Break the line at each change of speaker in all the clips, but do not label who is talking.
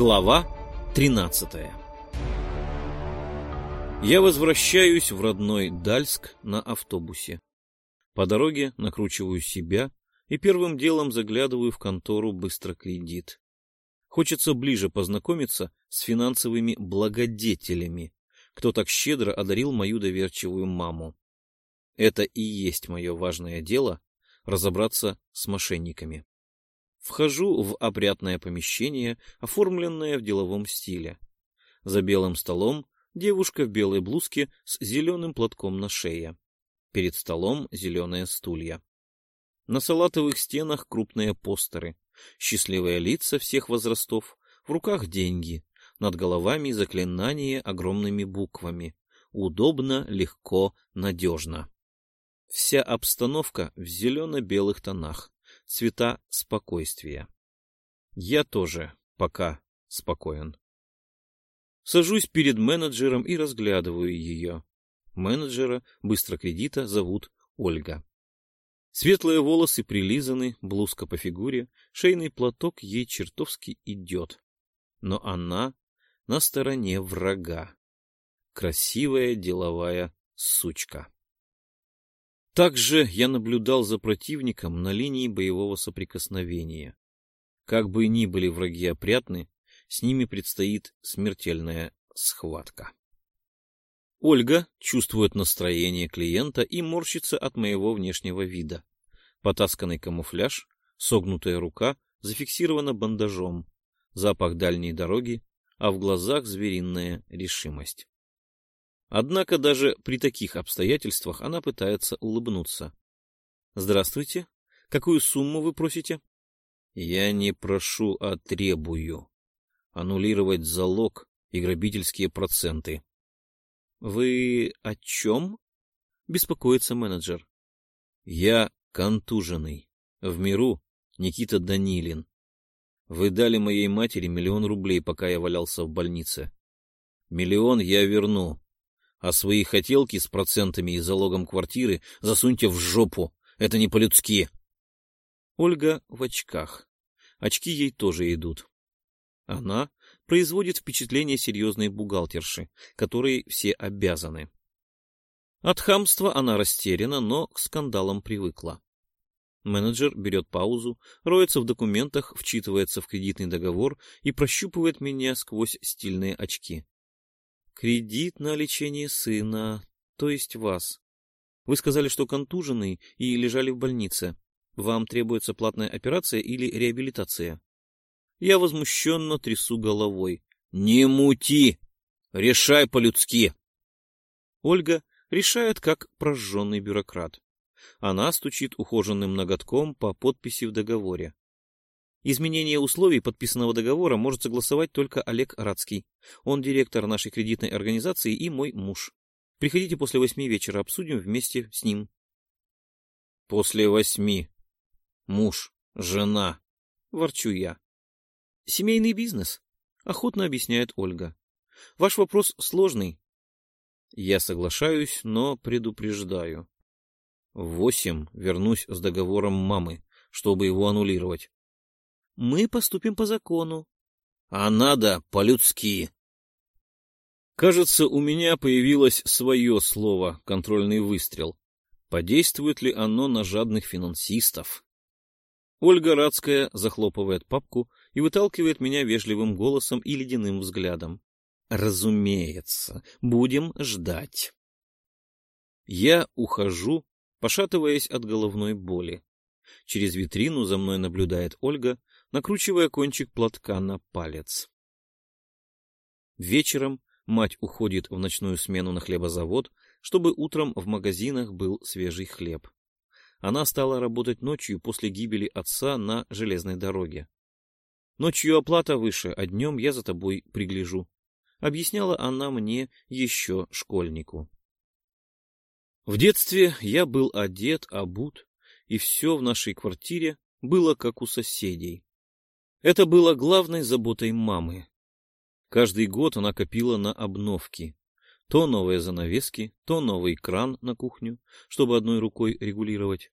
Глава 13 Я возвращаюсь в родной Дальск на автобусе. По дороге накручиваю себя и первым делом заглядываю в контору «Быстрокредит». Хочется ближе познакомиться с финансовыми благодетелями, кто так щедро одарил мою доверчивую маму. Это и есть мое важное дело — разобраться с мошенниками. Вхожу в опрятное помещение, оформленное в деловом стиле. За белым столом девушка в белой блузке с зеленым платком на шее. Перед столом зеленые стулья. На салатовых стенах крупные постеры. Счастливые лица всех возрастов, в руках деньги, над головами заклинание огромными буквами. Удобно, легко, надежно. Вся обстановка в зелено-белых тонах цвета спокойствия. Я тоже пока спокоен. Сажусь перед менеджером и разглядываю ее. Менеджера быстрокредита зовут Ольга. Светлые волосы прилизаны, блузка по фигуре, шейный платок ей чертовски идет. Но она на стороне врага. Красивая деловая сучка. Также я наблюдал за противником на линии боевого соприкосновения. Как бы ни были враги опрятны, с ними предстоит смертельная схватка. Ольга чувствует настроение клиента и морщится от моего внешнего вида. Потасканный камуфляж, согнутая рука зафиксирована бандажом, запах дальней дороги, а в глазах звериная решимость. Однако даже при таких обстоятельствах она пытается улыбнуться. — Здравствуйте. Какую сумму вы просите? — Я не прошу, а требую. Аннулировать залог и грабительские проценты. — Вы о чем? — беспокоится менеджер. — Я контуженный. В миру Никита Данилин. Вы дали моей матери миллион рублей, пока я валялся в больнице. Миллион я верну, а свои хотелки с процентами и залогом квартиры засуньте в жопу. Это не по-людски. Ольга в очках. Очки ей тоже идут. Она производит впечатление серьезной бухгалтерши, которой все обязаны. От хамства она растеряна, но к скандалам привыкла. Менеджер берет паузу, роется в документах, вчитывается в кредитный договор и прощупывает меня сквозь стильные очки. Кредит на лечение сына, то есть вас. Вы сказали, что контуженный и лежали в больнице. Вам требуется платная операция или реабилитация? Я возмущенно трясу головой. Не мути! Решай по-людски! Ольга решает, как прожженный бюрократ. Она стучит ухоженным ноготком по подписи в договоре. Изменение условий подписанного договора может согласовать только Олег Радский. Он директор нашей кредитной организации и мой муж. Приходите после восьми вечера, обсудим вместе с ним. После восьми. Муж, жена. Ворчу я. Семейный бизнес, охотно объясняет Ольга. Ваш вопрос сложный. Я соглашаюсь, но предупреждаю. В восемь вернусь с договором мамы, чтобы его аннулировать. Мы поступим по закону. А надо по-людски. Кажется, у меня появилось свое слово «контрольный выстрел». Подействует ли оно на жадных финансистов? Ольга Радская захлопывает папку и выталкивает меня вежливым голосом и ледяным взглядом. Разумеется, будем ждать. Я ухожу, пошатываясь от головной боли. Через витрину за мной наблюдает Ольга, накручивая кончик платка на палец. Вечером мать уходит в ночную смену на хлебозавод, чтобы утром в магазинах был свежий хлеб. Она стала работать ночью после гибели отца на железной дороге. Ночью оплата выше, а днем я за тобой пригляжу. Объясняла она мне еще школьнику. В детстве я был одет, обут, и все в нашей квартире было как у соседей. Это было главной заботой мамы. Каждый год она копила на обновки. То новые занавески, то новый кран на кухню, чтобы одной рукой регулировать,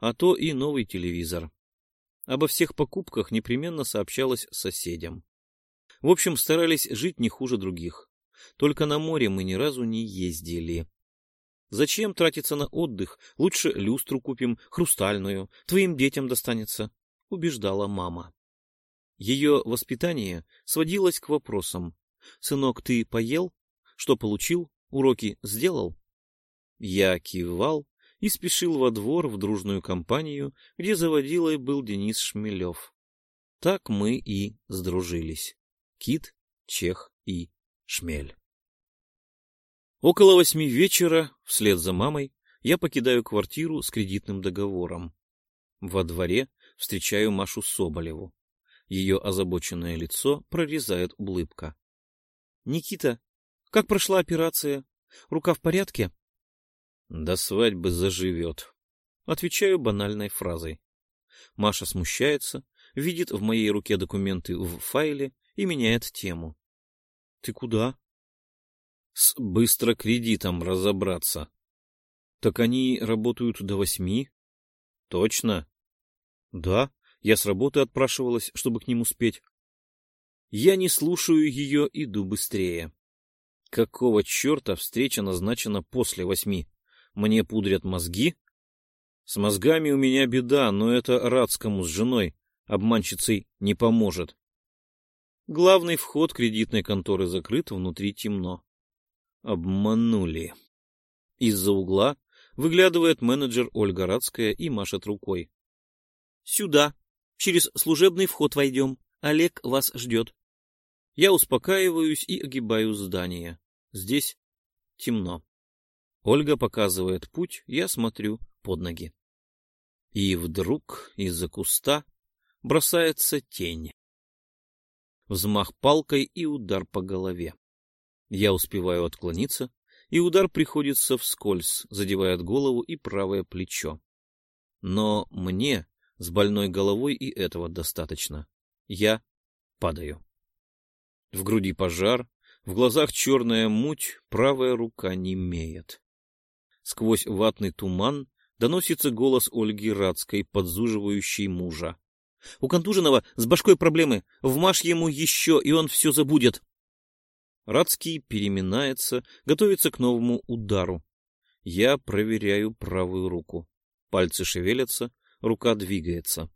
а то и новый телевизор. Обо всех покупках непременно сообщалось соседям. В общем, старались жить не хуже других. Только на море мы ни разу не ездили. Зачем тратиться на отдых? Лучше люстру купим, хрустальную, твоим детям достанется, — убеждала мама. Ее воспитание сводилось к вопросам. «Сынок, ты поел? Что получил? Уроки сделал?» Я кивал и спешил во двор в дружную компанию, где заводилой был Денис Шмелев. Так мы и сдружились. Кит, Чех и Шмель. Около восьми вечера, вслед за мамой, я покидаю квартиру с кредитным договором. Во дворе встречаю Машу Соболеву. Ее озабоченное лицо прорезает улыбка. — Никита, как прошла операция? Рука в порядке? — До свадьбы заживет. Отвечаю банальной фразой. Маша смущается, видит в моей руке документы в файле и меняет тему. — Ты куда? — С быстро кредитом разобраться. — Так они работают до восьми? — Точно? — Да. Я с работы отпрашивалась, чтобы к ним успеть. Я не слушаю ее, иду быстрее. Какого черта встреча назначена после восьми? Мне пудрят мозги? С мозгами у меня беда, но это Радскому с женой, обманщицей, не поможет. Главный вход кредитной конторы закрыт, внутри темно. Обманули. Из-за угла выглядывает менеджер Ольга Радская и машет рукой. — Сюда. Через служебный вход войдем. Олег вас ждет. Я успокаиваюсь и огибаю здание. Здесь темно. Ольга показывает путь, я смотрю под ноги. И вдруг из-за куста бросается тень. Взмах палкой и удар по голове. Я успеваю отклониться, и удар приходится вскользь, задевает голову и правое плечо. Но мне с больной головой и этого достаточно. Я падаю. В груди пожар, в глазах черная муть, правая рука немеет. Сквозь ватный туман доносится голос Ольги Радской, подзуживающей мужа. — У контуженного с башкой проблемы. Вмажь ему еще, и он все забудет. Радский переминается, готовится к новому удару. Я проверяю правую руку. Пальцы шевелятся, Рука двигается.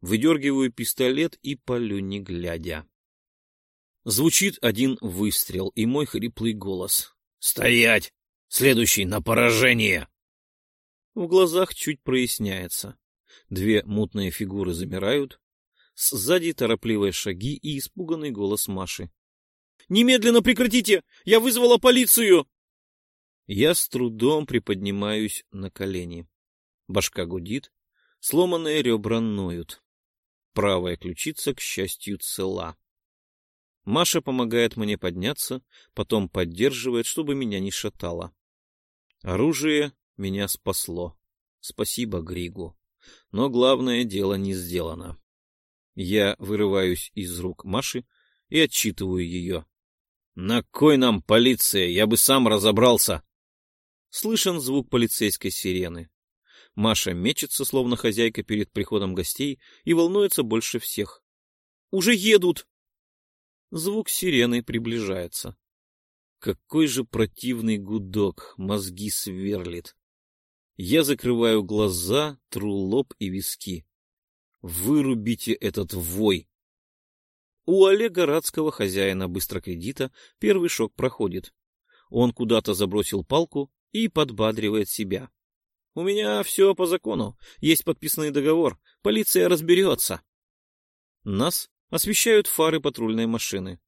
Выдергиваю пистолет и палю не глядя. Звучит один выстрел и мой хриплый голос. «Стоять! Следующий на поражение!» В глазах чуть проясняется. Две мутные фигуры замирают. Сзади торопливые шаги и испуганный голос Маши. «Немедленно прекратите! Я вызвала полицию!» Я с трудом приподнимаюсь на колени. Башка гудит, Сломанные ребра ноют. Правая ключица, к счастью, цела. Маша помогает мне подняться, потом поддерживает, чтобы меня не шатало. Оружие меня спасло. Спасибо Григу. Но главное дело не сделано. Я вырываюсь из рук Маши и отчитываю ее. «На кой нам полиция? Я бы сам разобрался!» Слышен звук полицейской сирены. Маша мечется, словно хозяйка перед приходом гостей, и волнуется больше всех. «Уже едут!» Звук сирены приближается. Какой же противный гудок, мозги сверлит. Я закрываю глаза, тру лоб и виски. Вырубите этот вой. У Олега Радского, хозяина быстрокредита, первый шок проходит. Он куда-то забросил палку и подбадривает себя. У меня все по закону. Есть подписанный договор. Полиция разберется. Нас освещают фары патрульной машины.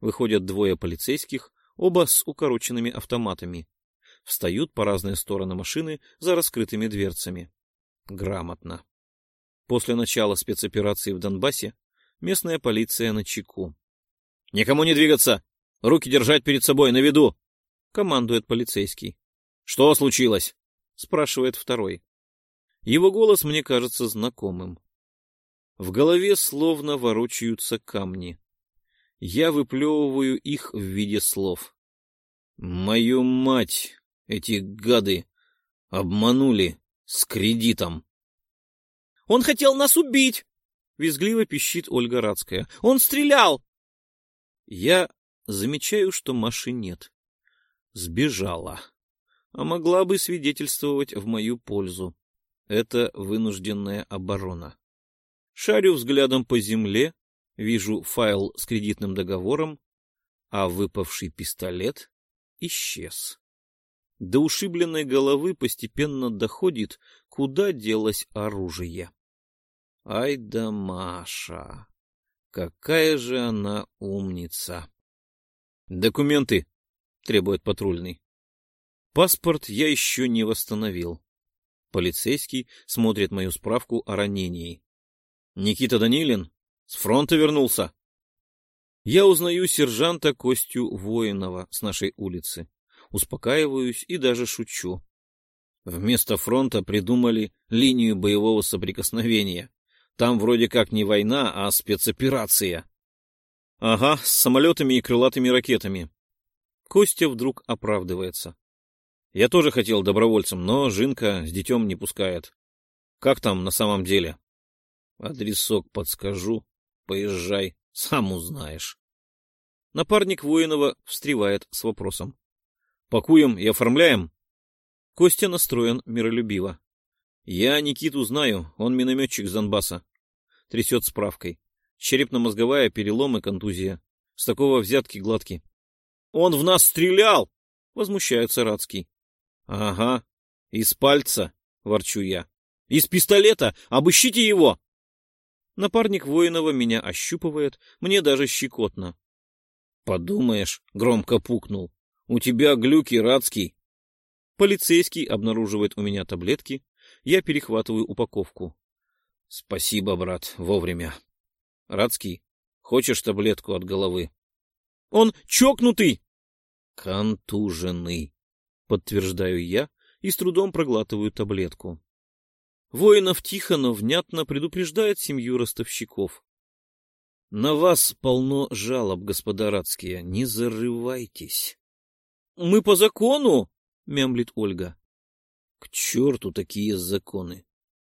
Выходят двое полицейских, оба с укороченными автоматами. Встают по разные стороны машины за раскрытыми дверцами. Грамотно. После начала спецоперации в Донбассе местная полиция на чеку. — Никому не двигаться! Руки держать перед собой, на виду! — командует полицейский. — Что случилось? спрашивает второй. Его голос мне кажется знакомым. В голове словно ворочаются камни. Я выплевываю их в виде слов. Мою мать, эти гады обманули с кредитом.
Он хотел нас убить! Визгливо пищит Ольга Радская. Он стрелял!
Я замечаю, что Маши нет. Сбежала. А могла бы свидетельствовать в мою пользу. Это вынужденная оборона. Шарю взглядом по земле, вижу файл с кредитным договором, а выпавший пистолет исчез. До ушибленной головы постепенно доходит, куда делось оружие. Ай да Маша! Какая же она умница! «Документы!» — требует патрульный. Паспорт я еще не восстановил. Полицейский смотрит мою справку о ранении. Никита Данилин? С фронта вернулся? Я узнаю сержанта Костю Воинова с нашей улицы. Успокаиваюсь и даже шучу. Вместо фронта придумали линию боевого соприкосновения. Там вроде как не война, а спецоперация. Ага, с самолетами и крылатыми ракетами. Костя вдруг оправдывается. Я тоже хотел добровольцем, но Жинка с детем не пускает. Как там на самом деле? Адресок подскажу. Поезжай, сам узнаешь. Напарник Воинова встревает с вопросом. Пакуем и оформляем? Костя настроен миролюбиво. Я Никиту знаю, он минометчик с Донбасса. Трясет справкой. Черепно-мозговая перелом и контузия. С такого взятки гладкий. Он в нас стрелял! Возмущается Рацкий. Ага, из пальца, ворчу я. Из пистолета! Обыщите его! Напарник Воинова меня ощупывает, мне даже щекотно. Подумаешь, громко пукнул. У тебя глюки, Рацкий. Полицейский обнаруживает у меня таблетки. Я перехватываю упаковку. Спасибо, брат, вовремя. Рацкий, хочешь таблетку от головы? Он чокнутый! Контуженный подтверждаю я и с трудом проглатываю таблетку. Воинов тихо, но внятно предупреждает семью ростовщиков. — На вас полно жалоб, господа радские, не зарывайтесь. — Мы по закону, — мямлит Ольга. — К черту такие законы.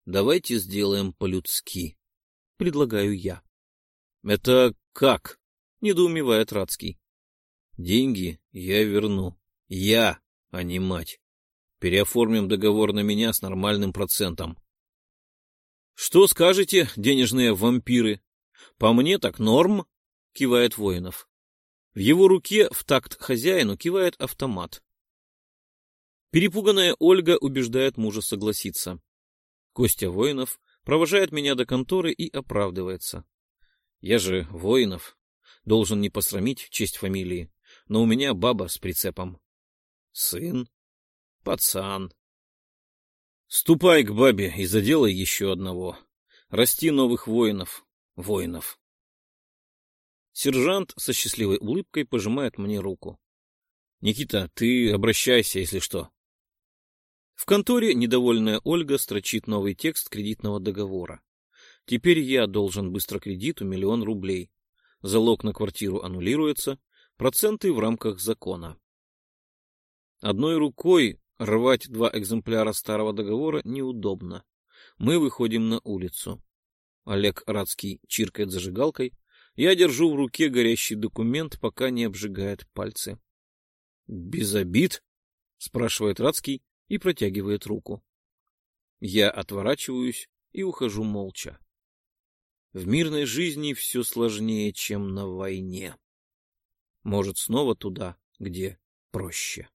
Давайте сделаем по-людски, — предлагаю я. — Это как? — недоумевает Радский. — Деньги я верну. Я а не мать. Переоформим договор на меня с нормальным процентом. Что скажете, денежные вампиры? По мне так норм, кивает Воинов. В его руке в такт хозяину кивает автомат. Перепуганная Ольга убеждает мужа согласиться. Костя Воинов провожает меня до конторы и оправдывается. Я же Воинов, должен не посрамить честь фамилии, но у меня баба с прицепом. Сын? Пацан. Ступай к бабе и заделай еще одного. Расти новых воинов. Воинов. Сержант со счастливой улыбкой пожимает мне руку. Никита, ты обращайся, если что. В конторе недовольная Ольга строчит новый текст кредитного договора. Теперь я должен быстро кредиту миллион рублей. Залог на квартиру аннулируется, проценты в рамках закона. Одной рукой рвать два экземпляра старого договора неудобно. Мы выходим на улицу. Олег Радский чиркает зажигалкой. Я держу в руке горящий документ, пока не обжигает пальцы. — Без обид? — спрашивает Радский и протягивает руку. Я отворачиваюсь и ухожу молча. В мирной жизни все сложнее, чем на войне. Может, снова туда, где проще.